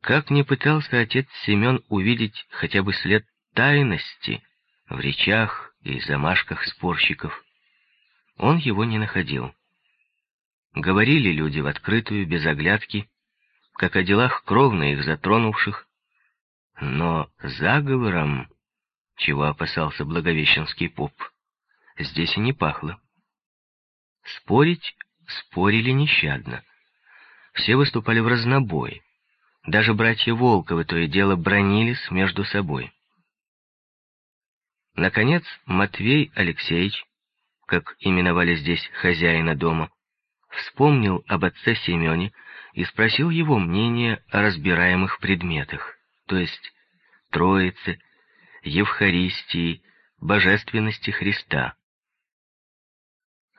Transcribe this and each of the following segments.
Как ни пытался отец Семен увидеть хотя бы след тайности в речах и замашках спорщиков, он его не находил. Говорили люди в открытую, без оглядки, как о делах кровно их затронувших, но заговором, чего опасался благовещенский поп, здесь и не пахло. Спорить спорили нещадно. Все выступали в разнобой. Даже братья Волковы то и дело бронились между собой. Наконец, Матвей Алексеевич, как именовали здесь хозяина дома, вспомнил об отце Семене и спросил его мнение о разбираемых предметах, то есть Троице, Евхаристии, Божественности Христа.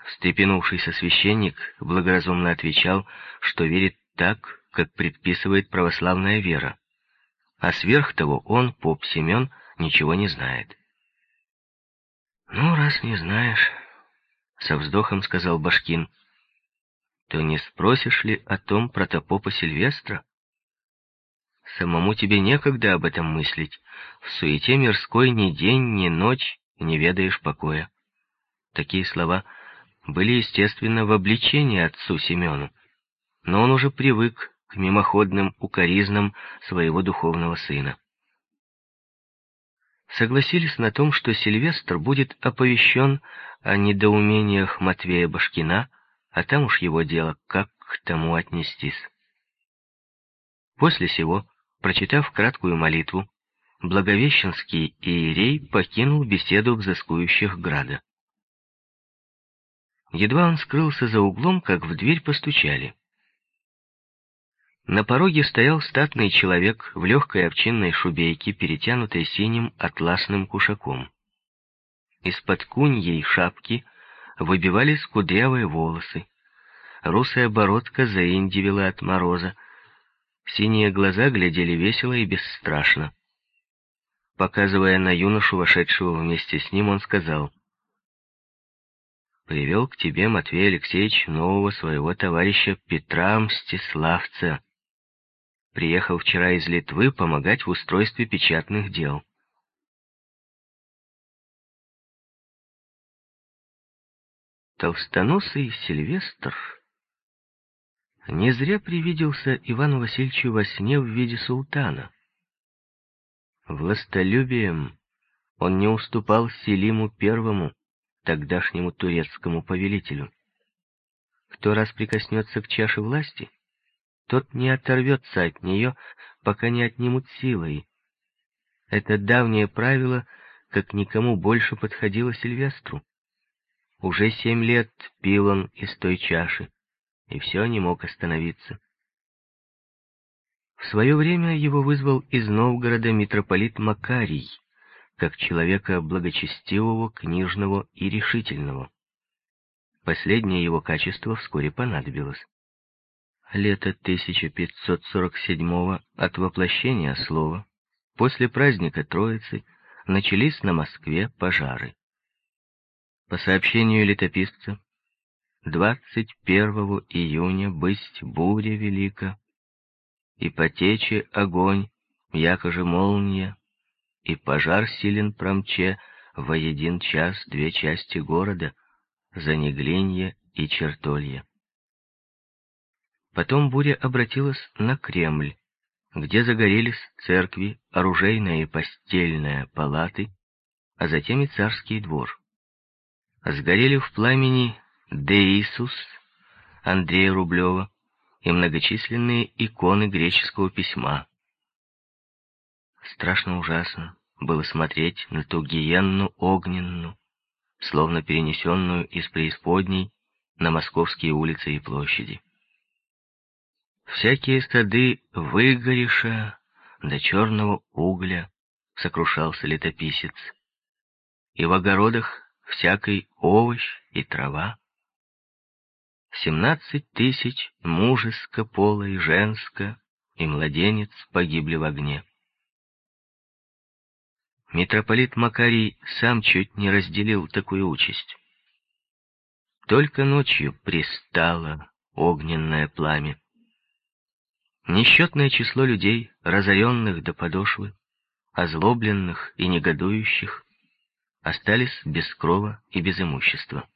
Встрепенувшийся священник благоразумно отвечал, что верит так, как предписывает православная вера, а сверх того он, поп Семен, ничего не знает. «Ну, раз не знаешь», — со вздохом сказал Башкин, — «то не спросишь ли о том протопопа Сильвестра? Самому тебе некогда об этом мыслить. В суете мирской ни день, ни ночь не ведаешь покоя». Такие слова были, естественно, в обличении отцу Семену, но он уже привык к мимоходным укоризнам своего духовного сына согласились на том, что Сильвестр будет оповещен о недоумениях Матвея Башкина, а там уж его дело, как к тому отнестись. После сего, прочитав краткую молитву, Благовещенский иерей покинул беседу взыскующих града. Едва он скрылся за углом, как в дверь постучали. На пороге стоял статный человек в легкой овчинной шубейке, перетянутой синим атласным кушаком. Из-под куньей шапки выбивались кудрявые волосы. Русая бородка заиндивела от мороза. Синие глаза глядели весело и бесстрашно. Показывая на юношу, вошедшего вместе с ним, он сказал, «Привел к тебе, Матвей Алексеевич, нового своего товарища Петра Мстиславца» приехал вчера из Литвы помогать в устройстве печатных дел. Толстоносый Сильвестр не зря привиделся Ивану Васильевичу во сне в виде султана. Властолюбием он не уступал Селиму Первому, тогдашнему турецкому повелителю. Кто раз прикоснется к чаше власти — тот не оторвется от нее, пока не отнимут силой. Это давнее правило, как никому больше подходило Сильвестру. Уже семь лет пил он из той чаши, и все не мог остановиться. В свое время его вызвал из Новгорода митрополит Макарий, как человека благочестивого, книжного и решительного. Последнее его качество вскоре понадобилось лета 1547 от воплощения слова, после праздника Троицы, начались на Москве пожары. По сообщению летописца, 21 июня бысть буря велика, и потече огонь, якоже молния, и пожар силен промче во един час две части города, Занеглинье и Чертолье. Потом буря обратилась на Кремль, где загорелись церкви, оружейная и постельная палаты, а затем и царский двор. Сгорели в пламени Деисус Андрея Рублева и многочисленные иконы греческого письма. Страшно ужасно было смотреть на ту гиенну огненную, словно перенесенную из преисподней на московские улицы и площади. Всякие стады выгореша до черного угля, сокрушался летописец, и в огородах всякий овощ и трава. Семнадцать тысяч мужеско, пола и женско, и младенец погибли в огне. Митрополит Макарий сам чуть не разделил такую участь. Только ночью пристало огненное пламя. Несчетное число людей, разоренных до подошвы, озлобленных и негодующих, остались без крова и без имущества.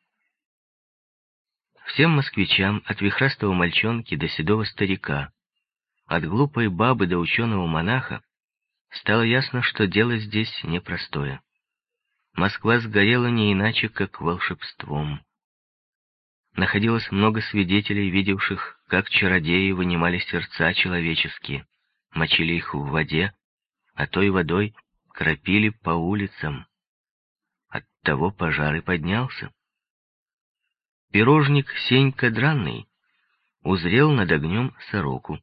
Всем москвичам, от вихрастого мальчонки до седого старика, от глупой бабы до ученого монаха, стало ясно, что дело здесь непростое. Москва сгорела не иначе, как волшебством. Находилось много свидетелей, видевших, как чародеи вынимали сердца человеческие, мочили их в воде, а той водой кропили по улицам. Оттого пожар и поднялся. Пирожник Сенька Дранный узрел над огнем сороку,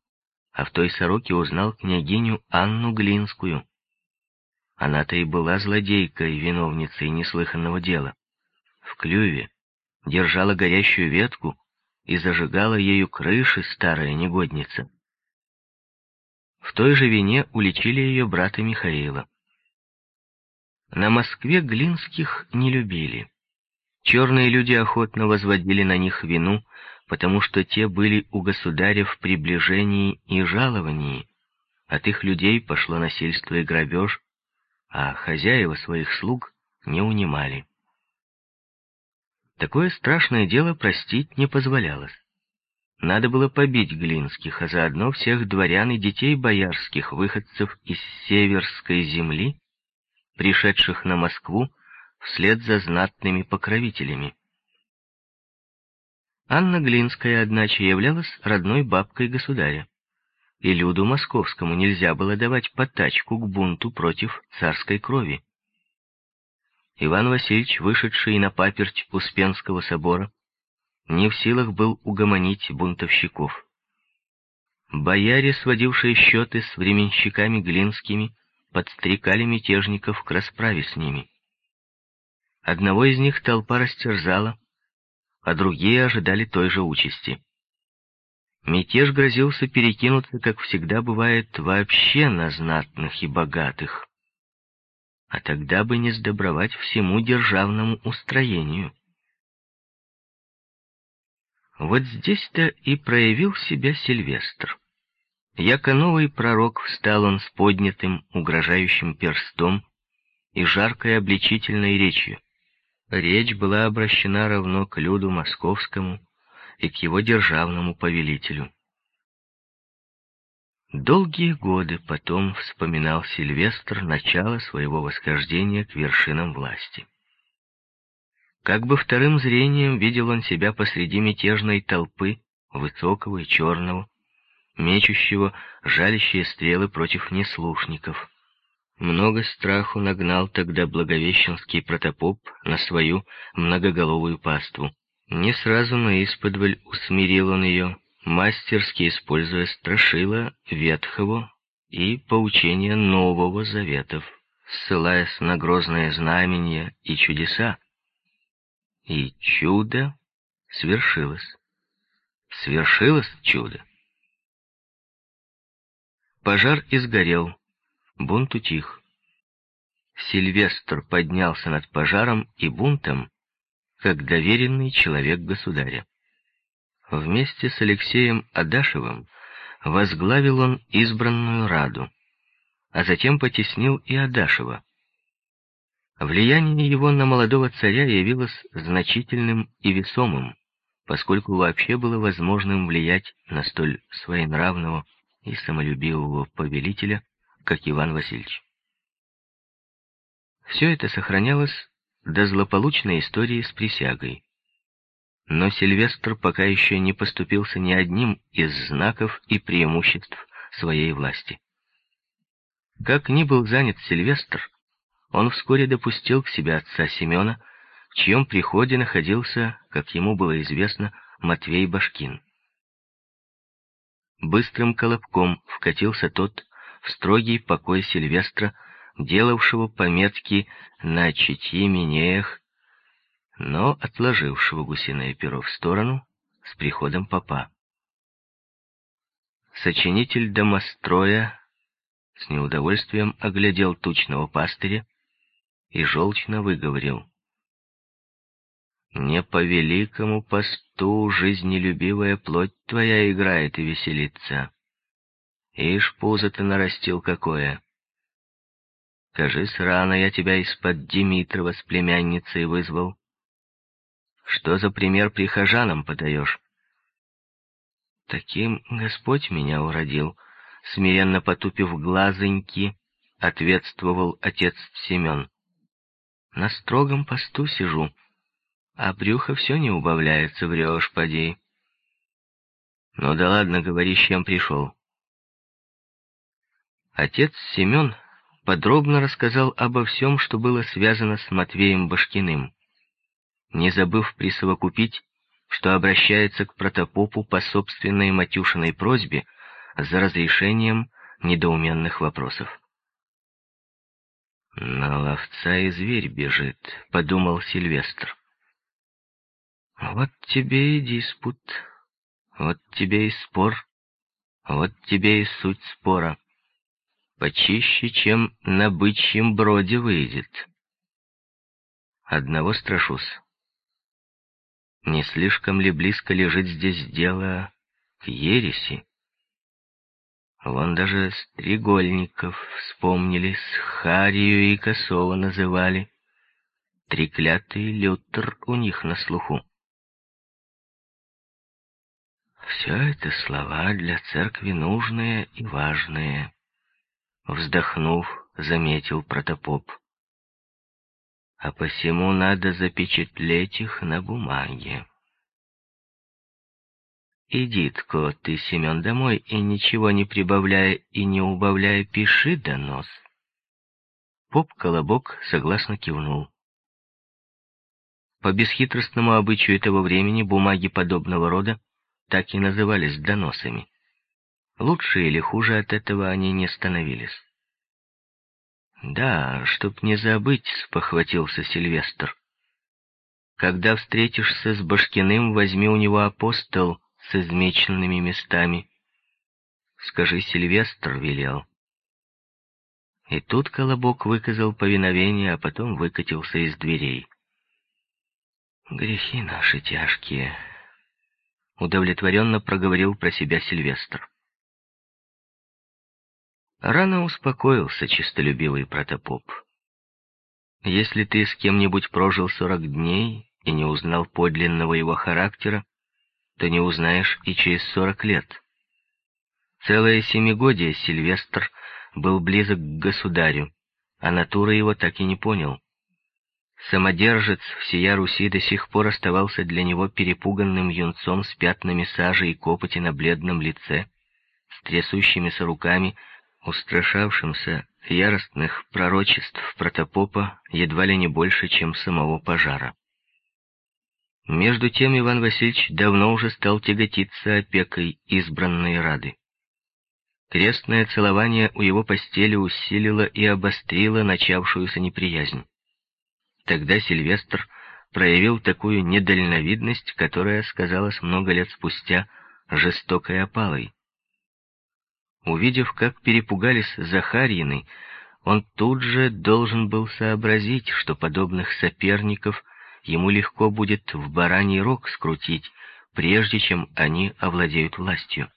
а в той сороке узнал княгиню Анну Глинскую. Она-то и была злодейкой, виновницей неслыханного дела. В клюве держала горящую ветку и зажигала ею крыши старая негодница. В той же вине уличили ее брата Михаила. На Москве Глинских не любили. Черные люди охотно возводили на них вину, потому что те были у государя в приближении и жаловании. От их людей пошло насильство и грабеж, а хозяева своих слуг не унимали. Такое страшное дело простить не позволялось. Надо было побить Глинских, а заодно всех дворян и детей боярских, выходцев из северской земли, пришедших на Москву вслед за знатными покровителями. Анна Глинская, одначе, являлась родной бабкой государя, и люду московскому нельзя было давать потачку к бунту против царской крови. Иван Васильевич, вышедший на паперть Успенского собора, не в силах был угомонить бунтовщиков. Бояре, сводившие счеты с временщиками Глинскими, подстрекали мятежников к расправе с ними. Одного из них толпа растерзала, а другие ожидали той же участи. Мятеж грозился перекинуться, как всегда бывает, вообще на знатных и богатых а тогда бы не сдобровать всему державному устроению. Вот здесь-то и проявил себя Сильвестр. Яко новый пророк встал он с поднятым, угрожающим перстом и жаркой обличительной речью. Речь была обращена равно к люду московскому и к его державному повелителю. Долгие годы потом вспоминал Сильвестр начало своего восхождения к вершинам власти. Как бы вторым зрением видел он себя посреди мятежной толпы, высокого и черного, мечущего жалящие стрелы против неслушников. Много страху нагнал тогда благовещенский протопоп на свою многоголовую паству. Не сразу на исподволь усмирил он ее, мастерски используя страшила Ветхого и поучения Нового Заветов, ссылаясь на грозное знамения и чудеса. И чудо свершилось. Свершилось чудо. Пожар изгорел, бунт утих. Сильвестр поднялся над пожаром и бунтом, как доверенный человек государя. Вместе с Алексеем Адашевым возглавил он избранную Раду, а затем потеснил и Адашева. Влияние его на молодого царя явилось значительным и весомым, поскольку вообще было возможным влиять на столь своенравного и самолюбивого повелителя, как Иван Васильевич. Все это сохранялось до злополучной истории с присягой. Но Сильвестр пока еще не поступился ни одним из знаков и преимуществ своей власти. Как ни был занят Сильвестр, он вскоре допустил к себе отца Семена, в чьем приходе находился, как ему было известно, Матвей Башкин. Быстрым колобком вкатился тот в строгий покой Сильвестра, делавшего пометки на читье Минеях но отложившего гусиное перо в сторону с приходом попа. Сочинитель домостроя с неудовольствием оглядел тучного пастыря и желчно выговорил. «Не по великому посту жизнелюбивая плоть твоя играет и веселится, Ишь, пузо-то нарастил какое. Кажись, рано я тебя из-под Димитрова с племянницей вызвал. Что за пример прихожанам подаешь? Таким Господь меня уродил, смиренно потупив глазоньки, ответствовал отец Семен. На строгом посту сижу, а брюхо все не убавляется, врешь, поди. Ну да ладно, говори, с чем пришел. Отец Семен подробно рассказал обо всем, что было связано с Матвеем Башкиным, не забыв присовокупить, что обращается к протопопу по собственной Матюшиной просьбе за разрешением недоуменных вопросов. «На ловца и зверь бежит», — подумал Сильвестр. «Вот тебе и диспут, вот тебе и спор, вот тебе и суть спора. Почище, чем на бычьем броде выйдет. Одного страшусь. Не слишком ли близко лежит здесь дело к ереси? Вон даже Стригольников вспомнили, с Харию и Косова называли. Треклятый Лютер у них на слуху. Все это слова для церкви нужные и важные. Вздохнув, заметил протопоп. А посему надо запечатлеть их на бумаге. Иди-тко ты, Семен, домой и ничего не прибавляя и не убавляя, пиши донос. Поп-колобок согласно кивнул. По бесхитростному обычаю этого времени бумаги подобного рода так и назывались доносами. Лучше или хуже от этого они не становились. «Да, чтоб не забыть», — спохватился Сильвестр. «Когда встретишься с Башкиным, возьми у него апостол с измеченными местами. Скажи, Сильвестр велел». И тут Колобок выказал повиновение, а потом выкатился из дверей. «Грехи наши тяжкие», — удовлетворенно проговорил про себя Сильвестр. Рано успокоился чистолюбивый протопоп. Если ты с кем-нибудь прожил сорок дней и не узнал подлинного его характера, то не узнаешь и через сорок лет. Целое семигодие Сильвестр был близок к государю, а натура его так и не понял. Самодержец всея Руси до сих пор оставался для него перепуганным юнцом с пятнами сажи и копоти на бледном лице, с трясущимися руками устрашавшимся яростных пророчеств протопопа едва ли не больше, чем самого пожара. Между тем Иван Васильевич давно уже стал тяготиться опекой избранной Рады. Крестное целование у его постели усилило и обострило начавшуюся неприязнь. Тогда Сильвестр проявил такую недальновидность, которая сказалась много лет спустя жестокой опалой. Увидев, как перепугались Захарьины, он тут же должен был сообразить, что подобных соперников ему легко будет в бараний рог скрутить, прежде чем они овладеют властью.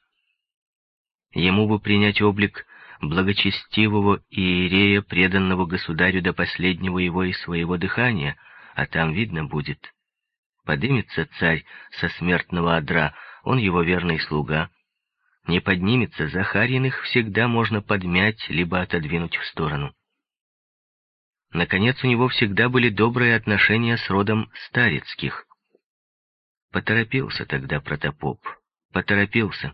Ему бы принять облик благочестивого иерея, преданного государю до последнего его и своего дыхания, а там видно будет. Подымется царь со смертного одра, он его верный слуга, не поднимется, Захариных всегда можно подмять, либо отодвинуть в сторону. Наконец, у него всегда были добрые отношения с родом Старицких. Поторопился тогда протопоп, поторопился.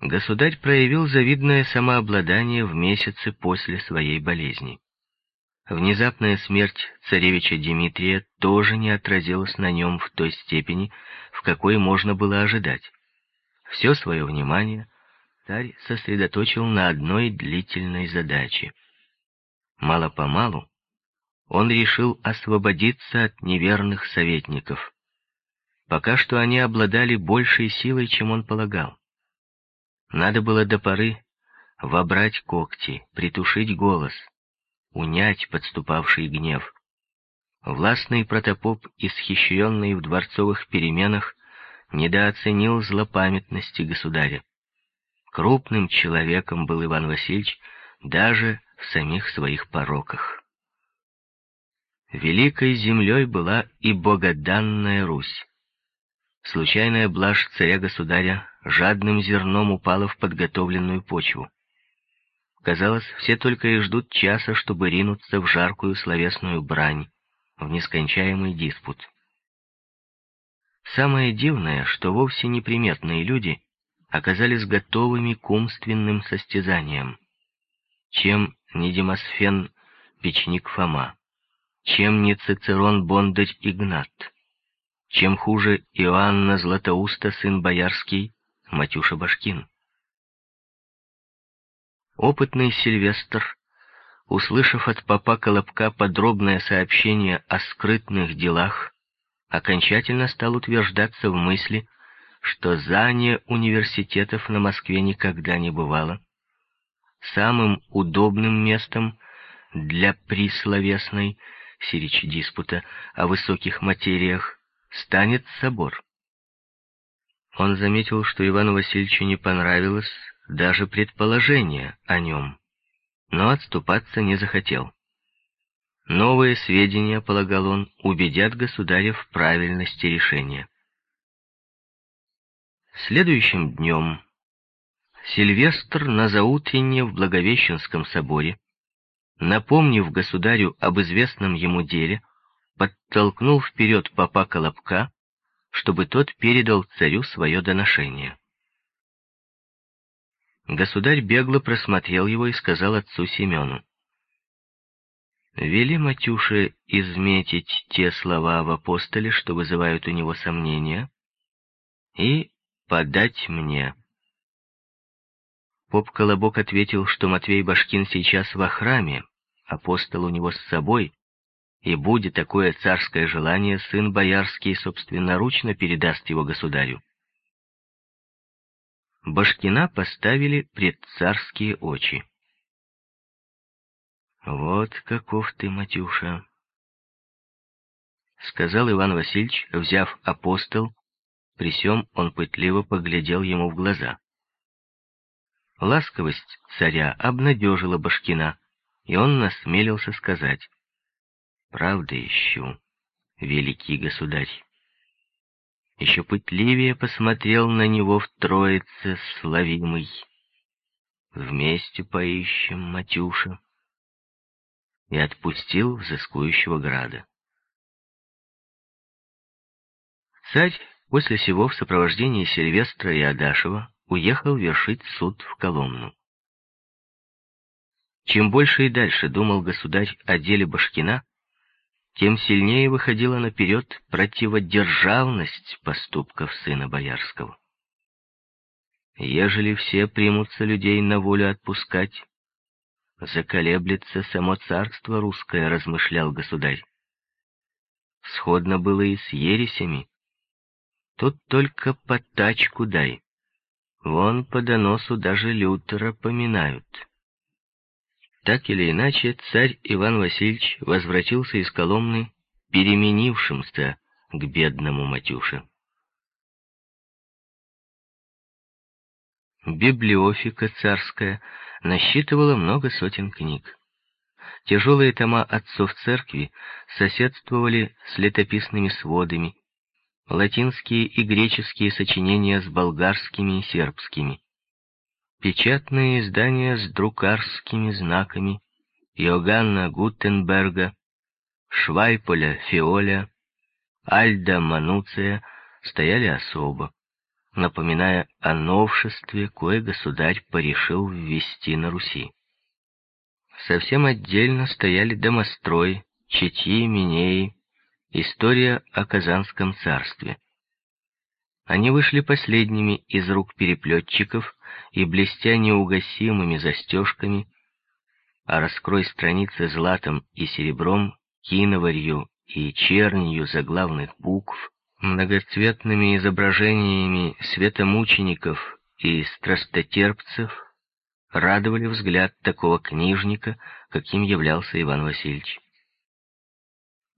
Государь проявил завидное самообладание в месяцы после своей болезни. Внезапная смерть царевича Дмитрия тоже не отразилась на нем в той степени, в какой можно было ожидать. Все свое внимание царь сосредоточил на одной длительной задаче. Мало-помалу он решил освободиться от неверных советников. Пока что они обладали большей силой, чем он полагал. Надо было до поры вобрать когти, притушить голос, унять подступавший гнев. Властный протопоп, исхищренный в дворцовых переменах, недооценил злопамятности государя. Крупным человеком был Иван Васильевич даже в самих своих пороках. Великой землей была и богоданная Русь. Случайная блажь царя-государя жадным зерном упала в подготовленную почву. Казалось, все только и ждут часа, чтобы ринуться в жаркую словесную брань, в нескончаемый диспут. Самое дивное, что вовсе неприметные люди оказались готовыми к умственным состязаниям. Чем не Демосфен Печник Фома, чем не Цицерон Бондарь Игнат, чем хуже Иоанна Златоуста, сын Боярский, Матюша Башкин. Опытный Сильвестр, услышав от папа Колобка подробное сообщение о скрытных делах, окончательно стал утверждаться в мысли, что зание университетов на Москве никогда не бывало. Самым удобным местом для присловесной сирич диспута о высоких материях станет собор. Он заметил, что Ивану Васильевичу не понравилось даже предположение о нем, но отступаться не захотел. Новые сведения, полагал он, убедят государя в правильности решения. Следующим днем Сильвестр на заутренне в Благовещенском соборе, напомнив государю об известном ему деле, подтолкнул вперед папа Колобка, чтобы тот передал царю свое доношение. Государь бегло просмотрел его и сказал отцу Семену. «Вели Матюше изметить те слова в апостоле, что вызывают у него сомнения, и подать мне». Поп Колобок ответил, что Матвей Башкин сейчас во храме, апостол у него с собой, и будет такое царское желание, сын боярский собственноручно передаст его государю. Башкина поставили пред царские очи. «Вот каков ты, Матюша!» — сказал Иван Васильевич, взяв апостол, при сём он пытливо поглядел ему в глаза. Ласковость царя обнадежила Башкина, и он насмелился сказать, «Правда ищу, великий государь» еще пытливее посмотрел на него в троице славимый. Вместе поищем, Матюша. И отпустил взыскующего града. Царь после сего в сопровождении Сильвестра и Адашева уехал вершить суд в Коломну. Чем больше и дальше думал государь о деле Башкина, тем сильнее выходила наперед противодержавность поступков сына Боярского. Ежели все примутся людей на волю отпускать, заколеблется само царство русское, размышлял государь. Сходно было и с ересями. Тут только потачку дай. Вон по доносу даже Лютера поминают. Так или иначе, царь Иван Васильевич возвратился из Коломны, переменившимся к бедному Матюше. Библиофика царская насчитывала много сотен книг. Тяжелые тома отцов церкви соседствовали с летописными сводами, латинские и греческие сочинения с болгарскими и сербскими печатные издания с друкарскими знаками Иоганна Гутенберга, Швайполя Фиоля, Альда Мануция стояли особо, напоминая о новшестве, кое государь порешил ввести на Руси. Совсем отдельно стояли домострой, Четьи, Минеи, история о Казанском царстве. Они вышли последними из рук переплетчиков и, блестя неугасимыми застежками, а раскрой страницы златом и серебром, киноварью и чернью заглавных букв, многоцветными изображениями светомучеников и страстотерпцев, радовали взгляд такого книжника, каким являлся Иван Васильевич.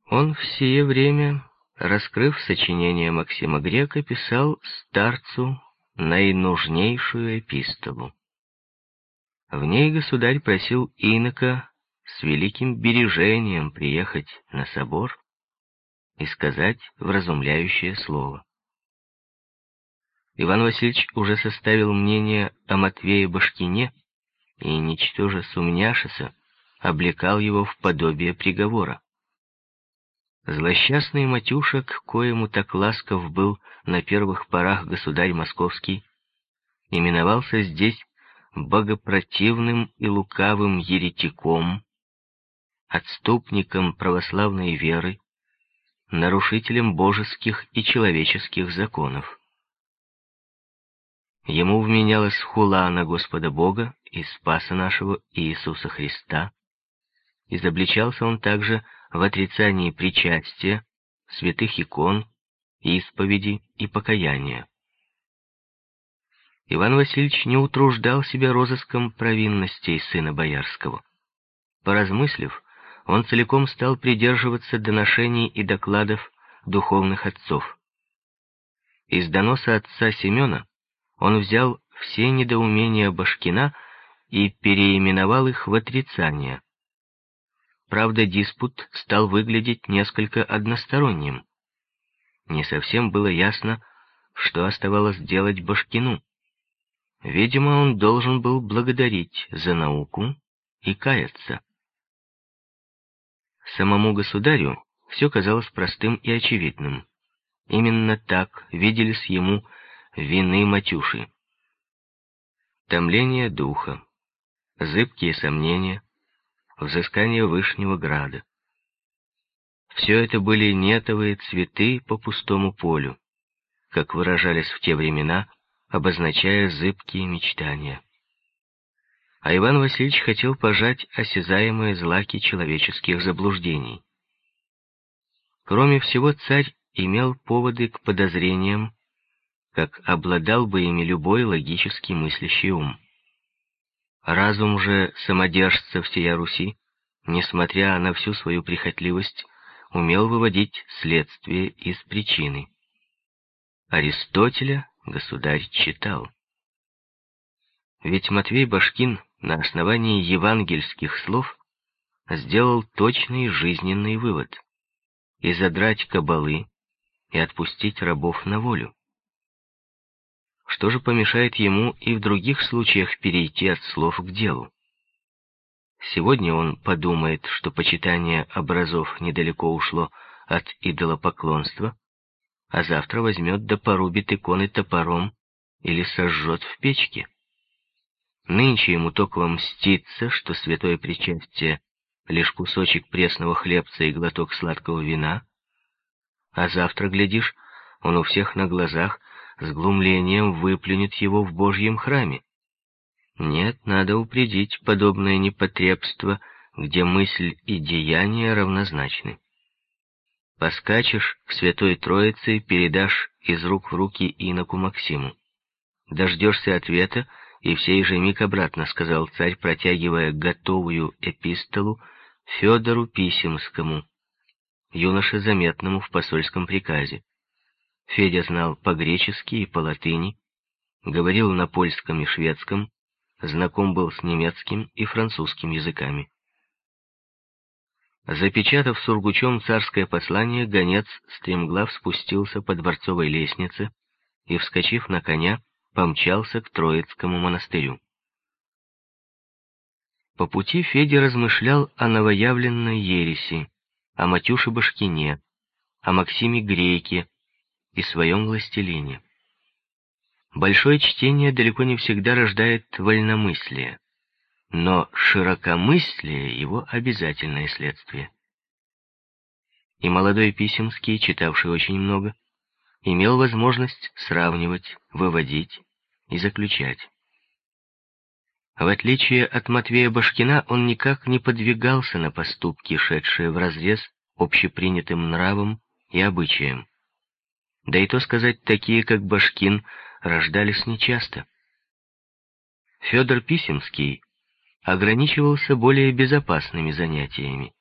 Он в сие время, раскрыв сочинение Максима Грека, писал старцу наинужнейшую эпистолу. В ней государь просил инока с великим бережением приехать на собор и сказать вразумляющее слово. Иван Васильевич уже составил мнение о Матвее Башкине и, ничтоже сумняшися, облекал его в подобие приговора. Злосчастный Матюша, к коему так ласков был на первых порах государь московский, именовался здесь богопротивным и лукавым еретиком, отступником православной веры, нарушителем божеских и человеческих законов. Ему вменялась хула на Господа Бога и Спаса нашего Иисуса Христа. Изобличался он также в отрицании причастия, святых икон, исповеди и покаяния. Иван Васильевич не утруждал себя розыском провинностей сына Боярского. Поразмыслив, он целиком стал придерживаться доношений и докладов духовных отцов. Из доноса отца Семена он взял все недоумения Башкина и переименовал их в отрицание. Правда, диспут стал выглядеть несколько односторонним. Не совсем было ясно, что оставалось делать Башкину. Видимо, он должен был благодарить за науку и каяться. Самому государю все казалось простым и очевидным. Именно так виделись ему вины Матюши. Томление духа, зыбкие сомнения, взыскание Вышнего Града. Все это были нетовые цветы по пустому полю, как выражались в те времена обозначая зыбкие мечтания. А Иван Васильевич хотел пожать осязаемые злаки человеческих заблуждений. Кроме всего, царь имел поводы к подозрениям, как обладал бы ими любой логически мыслящий ум. Разум же самодержца всея Руси, несмотря на всю свою прихотливость, умел выводить следствие из причины. Аристотеля государь читал. Ведь Матвей Башкин на основании евангельских слов сделал точный жизненный вывод — и задрать кабалы, и отпустить рабов на волю. Что же помешает ему и в других случаях перейти от слов к делу? Сегодня он подумает, что почитание образов недалеко ушло от идолопоклонства, а завтра возьмет да порубит иконы топором или сожжет в печке. Нынче ему только мстится, что святое причастие — лишь кусочек пресного хлебца и глоток сладкого вина, а завтра, глядишь, он у всех на глазах с глумлением выплюнет его в Божьем храме. Нет, надо упредить подобное непотребство, где мысль и деяние равнозначны. Поскачешь к Святой Троице, передашь из рук в руки иноку Максиму. Дождешься ответа, и в сей же миг обратно, сказал царь, протягивая готовую эпистолу Федору Писемскому, юноше заметному в посольском приказе. Федя знал по-гречески и по-латыни, говорил на польском и шведском, знаком был с немецким и французским языками. Запечатав сургучом царское послание, гонец стремглав спустился по дворцовой лестнице и, вскочив на коня, помчался к Троицкому монастырю. По пути Федя размышлял о новоявленной ереси, о Матюше Башкине, о Максиме Грейке и своем властелине. Большое чтение далеко не всегда рождает вольномыслие но широкомыслие — его обязательное следствие. И молодой Писемский, читавший очень много, имел возможность сравнивать, выводить и заключать. В отличие от Матвея Башкина, он никак не подвигался на поступки, шедшие вразрез общепринятым нравом и обычаем. Да и то сказать, такие, как Башкин, рождались нечасто. Федор Писемский ограничивался более безопасными занятиями.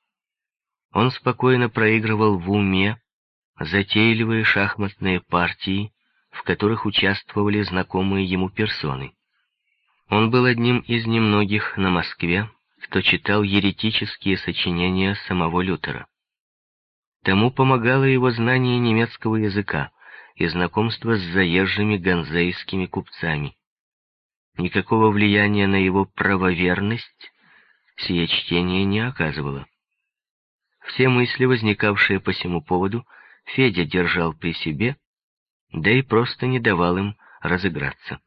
Он спокойно проигрывал в уме затейливые шахматные партии в которых участвовали знакомые ему персоны. Он был одним из немногих на Москве, кто читал еретические сочинения самого Лютера. Тому помогало его знание немецкого языка и знакомство с заезжими ганзейскими купцами. Никакого влияния на его правоверность сие чтение не оказывало. Все мысли, возникавшие по сему поводу, Федя держал при себе, да и просто не давал им разыграться.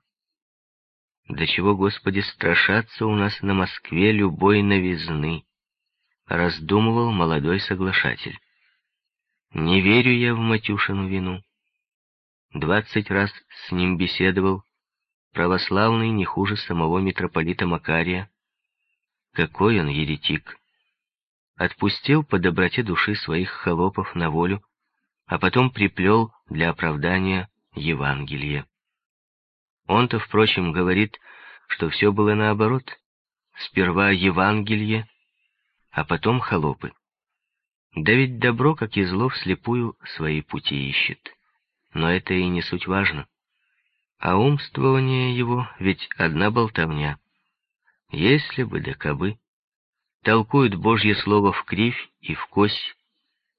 До чего, Господи, страшаться у нас на Москве любой новизны, раздумывал молодой соглашатель. Не верю я в Матюшину вину. Двадцать раз с ним беседовал, православный не хуже самого митрополита Макария. Какой он еретик! Отпустил по доброте души своих холопов на волю, а потом приплел для оправдания Евангелие. Он-то, впрочем, говорит, что все было наоборот. Сперва Евангелие, а потом холопы. Да ведь добро, как и зло, вслепую свои пути ищет. Но это и не суть важно. А умствование его ведь одна болтовня. Если бы да кабы. Толкуют Божье слово в кривь и в кось,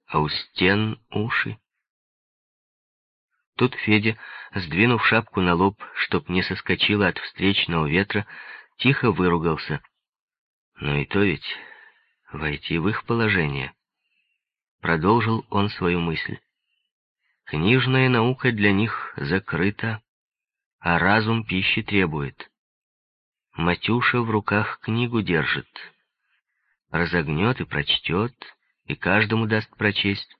а у стен уши. Тут Федя, сдвинув шапку на лоб, чтоб не соскочила от встречного ветра, тихо выругался. Но и то ведь войти в их положение. Продолжил он свою мысль. Книжная наука для них закрыта, а разум пищи требует. Матюша в руках книгу держит. Разогнет и прочтет, и каждому даст прочесть.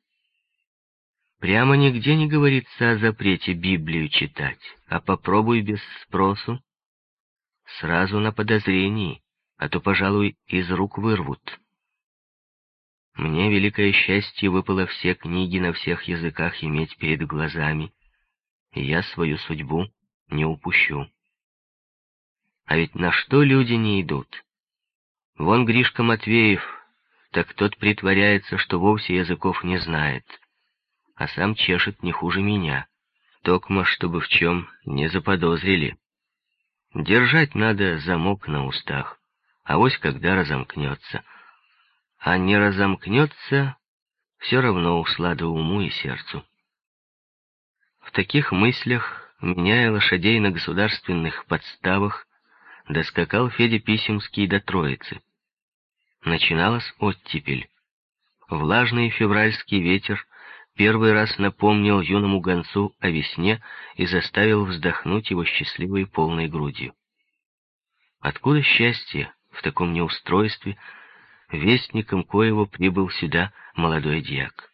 Прямо нигде не говорится о запрете Библию читать, а попробуй без спросу. Сразу на подозрении, а то, пожалуй, из рук вырвут. Мне великое счастье выпало все книги на всех языках иметь перед глазами, и я свою судьбу не упущу. А ведь на что люди не идут? Вон Гришка Матвеев, так тот притворяется, что вовсе языков не знает, а сам чешет не хуже меня, токмо, чтобы в чем не заподозрили. Держать надо замок на устах, а вось когда разомкнется — а не разомкнется, все равно услада уму и сердцу. В таких мыслях, меняя лошадей на государственных подставах, доскакал Федя Писемский до Троицы. Начиналась оттепель. Влажный февральский ветер первый раз напомнил юному гонцу о весне и заставил вздохнуть его счастливой полной грудью. Откуда счастье в таком неустройстве, вестником коего прибыл сюда молодой дьяк.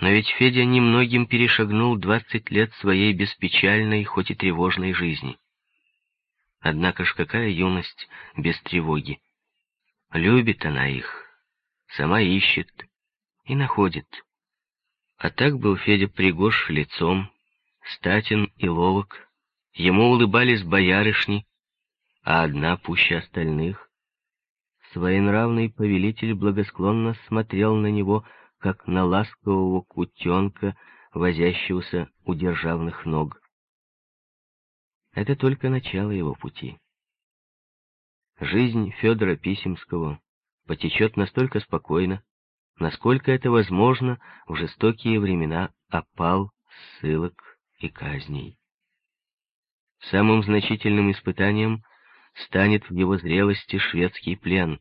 Но ведь Федя немногим перешагнул двадцать лет своей беспечальной, хоть и тревожной жизни. Однако ж какая юность без тревоги. Любит она их, сама ищет и находит. А так был Федя пригож лицом, статен и ловок. Ему улыбались боярышни, а одна пуще остальных Своенравный повелитель благосклонно смотрел на него, как на ласкового кутенка, возящегося у державных ног. Это только начало его пути. Жизнь Федора Писемского потечет настолько спокойно, насколько это возможно в жестокие времена опал, ссылок и казней. Самым значительным испытанием станет в его зрелости шведский плен,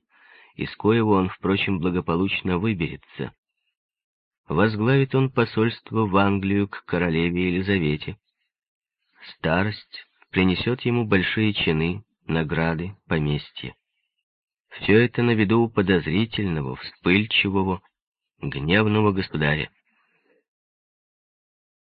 из коего он, впрочем, благополучно выберется. Возглавит он посольство в Англию к королеве Елизавете. Старость принесет ему большие чины, награды, поместья. Все это на виду у подозрительного, вспыльчивого, гневного государя.